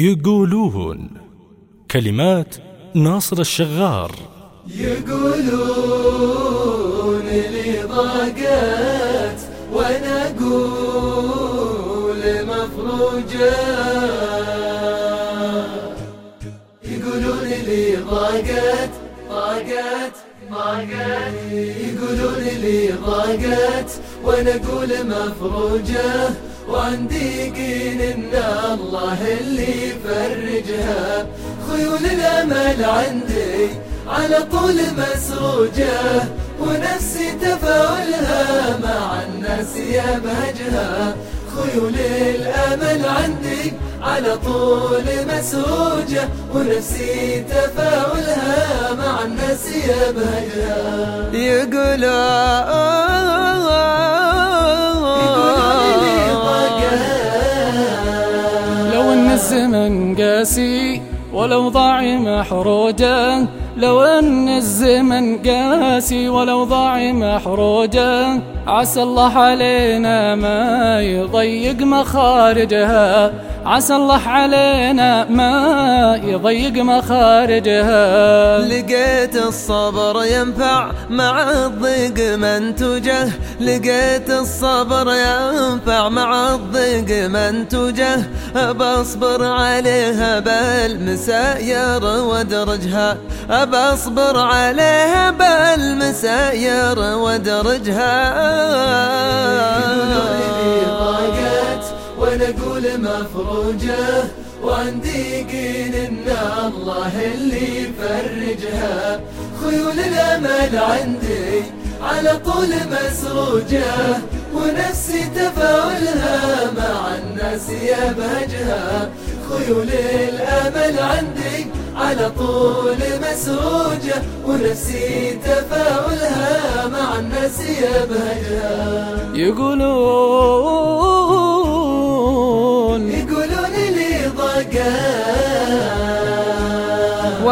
يقولون كلمات ناصر الشغار. يقولون لي ضاقت وأنا أقول مفروجة يقولون لي ضاقت ضاقت ضاقت. يقولون لي ضاقت وأنا أقول مفروجة. وعندي إن الله اللي يفرجها. خيول الامل عندي على طول مسروجة ونفسي تفاؤلها مع الناس يا بهجها خيول الأمل عندي على طول مسروجة ونفسي تفاؤلها مع الناس يا بهجها يقولون الزمن قاسي ولو ضاعي محروجة لو أن الزمن قاسي ولو ضاعي محروجة عسى الله علينا ما يضيق مخارجها. عسى الله علينا ما يضيق مخارجها. لقيت الصبر ينفع مع الضيق منتجه لقيت الصبر ينفع مع الضيق منتجه بصبر عليها بالمساير وادرجها بصبر عليها بالمساير وادرجها وأنا أقول مفروجة وعندي يقين إن الله اللي يفرجها. خيول الامل عندي على طول مسروجة. ونفسي تفاؤلها مع الناس يا بهجها خيول الأمل عندي على طول مسروجة. ونفسي تفاؤلها مع الناس يا بهجها يقولون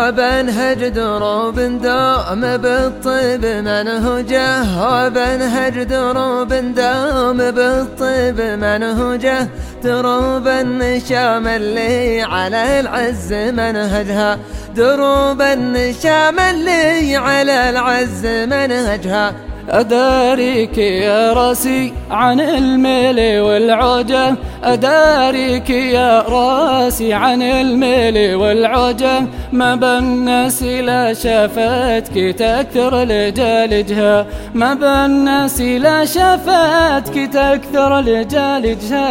وبنهج دروب دوم بالطيب منهجه وبنهج دروب دوم بالطيب منهجه دروب النشام اللي على العز منهجها. دروب النشام اللي على العز منهجها. أداريك يا راسي عن الميل والعوجة. أداريك يا راسي عن الميل والعوجة. ما بالناس لا شافتك تكثر لجالجها. ما بالناس لا شافتك تكثر لجالجها.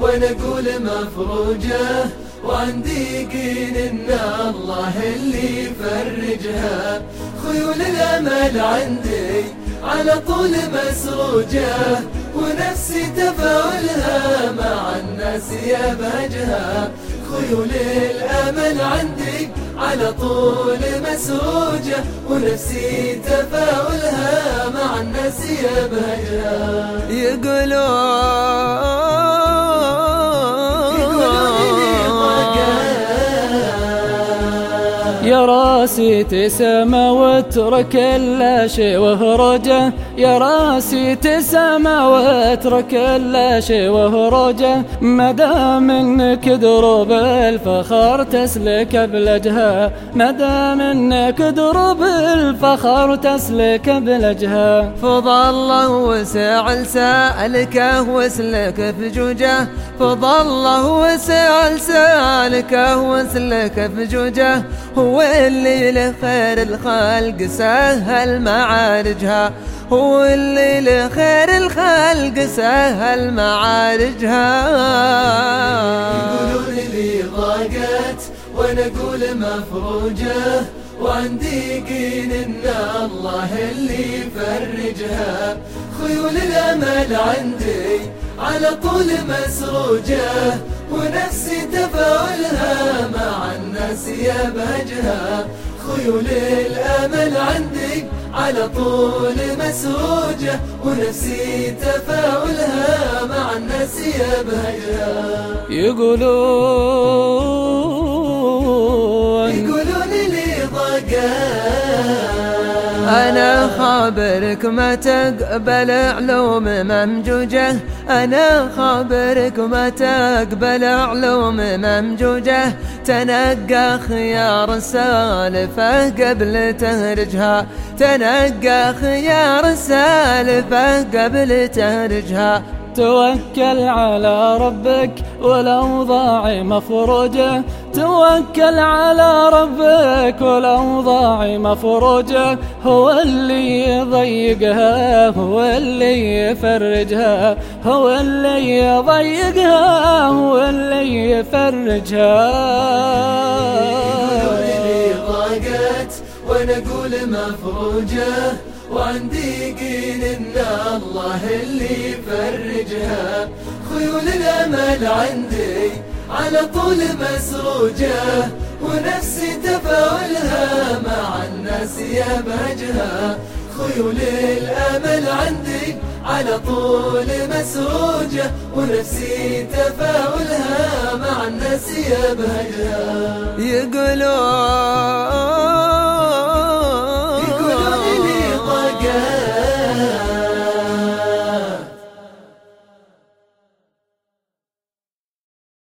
وأنا أقول مفروجة. وعندي يقين إن الله اللي يفرجها. خيول الأمل عندي على طول مسروجة ونفسي تفاؤلها مع الناس يا بهجها خيول الأمل عندي على طول مسروجة ونفسي تفاؤلها مع الناس يا بهجها يقولون يا راسي تسمى واترك شيء وهرجه. يا راسي تسمى واترك كل شيء وهرجه ما دام إنك دروب الفخر تسلك بلجها. ما دام إنك دروب الفخر تسلك بلجها. فضل الله وسع لسالك واسلك فجوجه فضل الله وسع لسالك واسلك فجوجه هو اللي لخير الخلق سهل معارجها. هو اللي لخير الخلق سهل معارجها. يقولون لي ضاقت وأنا أقول مفروجة وعندي يقين إن الله اللي يفرجها. خيول الأمل عندي على طول مسروجة ونفسي تفاؤلها مع الناس يا بهجها. خيول الأمل عندي على طول مسروجة ونفسي تفاؤلها مع الناس يا بهجها يقولون أنا خابرك ما تقبل علوم ممجوجة. أنا خابرك ما تقبل علوم ممجوجة. تنقى خيار السالفة قبل تهرجها. تنقى خيار السالفة قبل تهرجها. توكل على ربك والأوضاع مفروجة توكل على ربك والأوضاع مفروجة هو اللي يضيقها هو اللي يفرجها هو اللي يضيقها هو اللي يفرجها. وأنا أقول مفروجه وعندي إن الله اللي يفرجها. خيول الأمل عندي على طول مسروجة ونفسي تفاؤلها مع الناس يبهجها خيول الأمل عندي على طول مسروجة ونفسي تفاؤلها مع الناس يبهجها يقولون